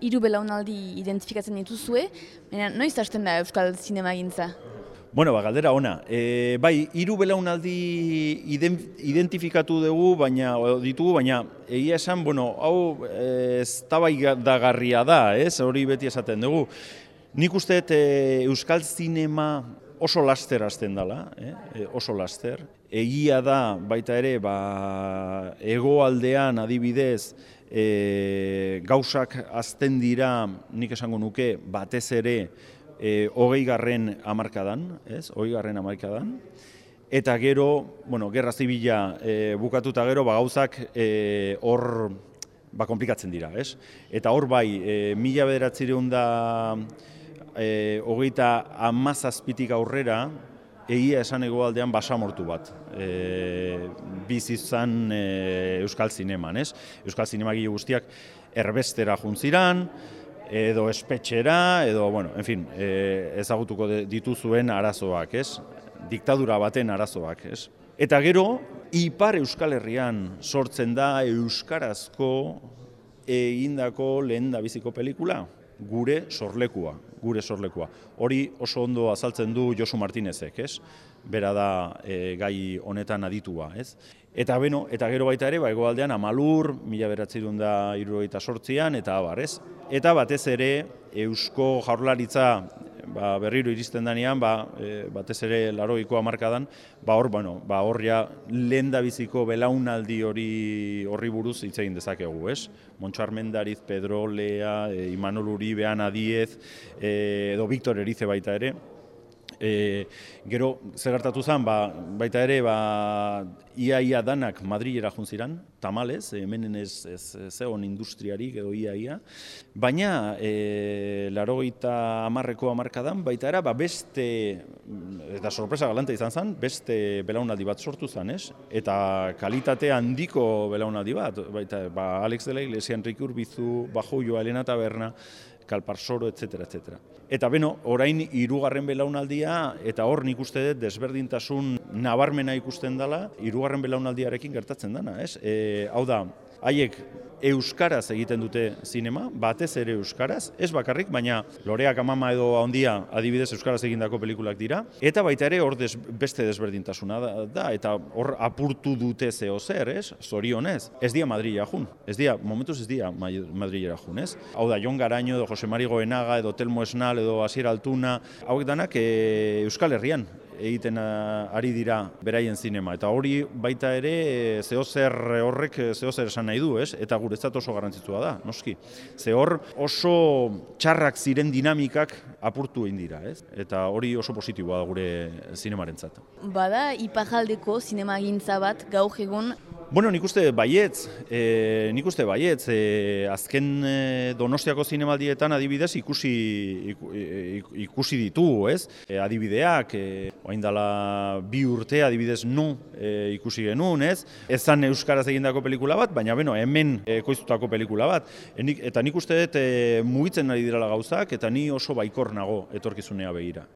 hiru belaunaldi identifikatzen dituzue, baina noiz hasten da Euskal Zinema gintza? Bueno, ba, galdera ona. E, bai, hiru belaunaldi identifikatu dugu, baina ditugu, baina egia esan, bueno, hau ez dagarria da, ez? Hori beti esaten dugu. Nik uste e, Euskal Zinema oso laster hasten dela, eh? E, oso laster. Egia da, baita ere, ba, egoaldean adibidez, e, gauzak azten dira, nik esango nuke, batez ere, e, hogei garren amarkadan, ez, hogei garren amarkadan, eta gero, bueno, gerra zibila e, bukatuta gero, ba, gauzak e, hor ba, komplikatzen dira, ez? Eta hor bai, e, mila bederatzireun da e, hogeita amazazpitik aurrera, egia esan egoaldean basamortu bat e, bizizan e, Euskal Zineman, ez? Euskal Zinema guztiak erbestera juntziran, edo espetxera, edo, bueno, en fin, e, ezagutuko dituzuen arazoak, ez? Diktadura baten arazoak, ez? Eta gero, Ipar Euskal Herrian sortzen da Euskarazko egindako lehen da biziko pelikula, gure sorlekua, gure sorlekua. Hori oso ondo azaltzen du Josu Martinezek, ez? Bera da e, gai honetan aditua, ez? Eta beno, eta gero baita ere, ba, egoaldean amalur, mila beratzerun da irurogeita sortzian, eta abar, ez? Eta batez ere, Eusko jaurlaritza ba, berriro iristen danean, ba, e, batez ere laroiko amarkadan, ba hor, bueno, ba horria lehen biziko belaunaldi hori horri buruz hitz egin dezakegu, ez? Montxo Armendariz, Pedro Lea, e, Imanol Uribe, Ana Diez, e, edo Victor Erize baita ere, E, gero, zer hartatu zen, ba, baita ere, ba, ia ia danak Madrilera juntziran, tamalez, hemen ez, zeon industriarik edo ia ia, baina e, laro gita amarreko amarkadan, baita era, ba, beste, eta sorpresa galanta izan zen, beste belaunaldi bat sortu zen, ez? Eta kalitate handiko belaunaldi bat, baita, ba, Alex de la Iglesia, Enrique Urbizu, Bajo Joa, Elena Taberna, kalparsoro, etc. etc. Eta beno, orain hirugarren belaunaldia eta hor nik uste dut desberdintasun nabarmena ikusten dela hirugarren belaunaldiarekin gertatzen dana, ez? E, hau da, haiek euskaraz egiten dute zinema, batez ere euskaraz, ez bakarrik, baina loreak amama edo handia adibidez euskaraz egindako pelikulak dira, eta baita ere hor beste desberdintasuna da, eta hor apurtu dute zeo zer, ez? Zorionez, ez dia Madrila jun, ez dia, momentuz ez dia Madrila jun, ez? Hau da, Jon Garaño edo Jose Mari Goenaga edo Telmo Esnal edo Asier Altuna, hauek danak e, Euskal Herrian egiten ari dira beraien zinema. Eta hori baita ere eh, zehozer horrek eh, zehozer esan nahi du, ez? Eta guretzat oso garrantzitsua da, noski. Ze hor oso txarrak ziren dinamikak apurtu egin dira, ez? Eta hori oso positiboa da gure zinemarentzat. Bada ipajaldeko zinema gintza bat gaur egun Bueno, nik uste baietz, e, nik uste baietz, e, azken e, donostiako zinemaldietan adibidez ikusi, ikusi ditu, ez? E, adibideak, e, oain dala bi urte adibidez nu e, ikusi genuen, ez? Ez zan Euskaraz egindako pelikula bat, baina beno, hemen e, koiztutako pelikula bat. E, nik, eta nik uste dut e, mugitzen ari dirala gauzak, eta ni oso baikor nago etorkizunea begira.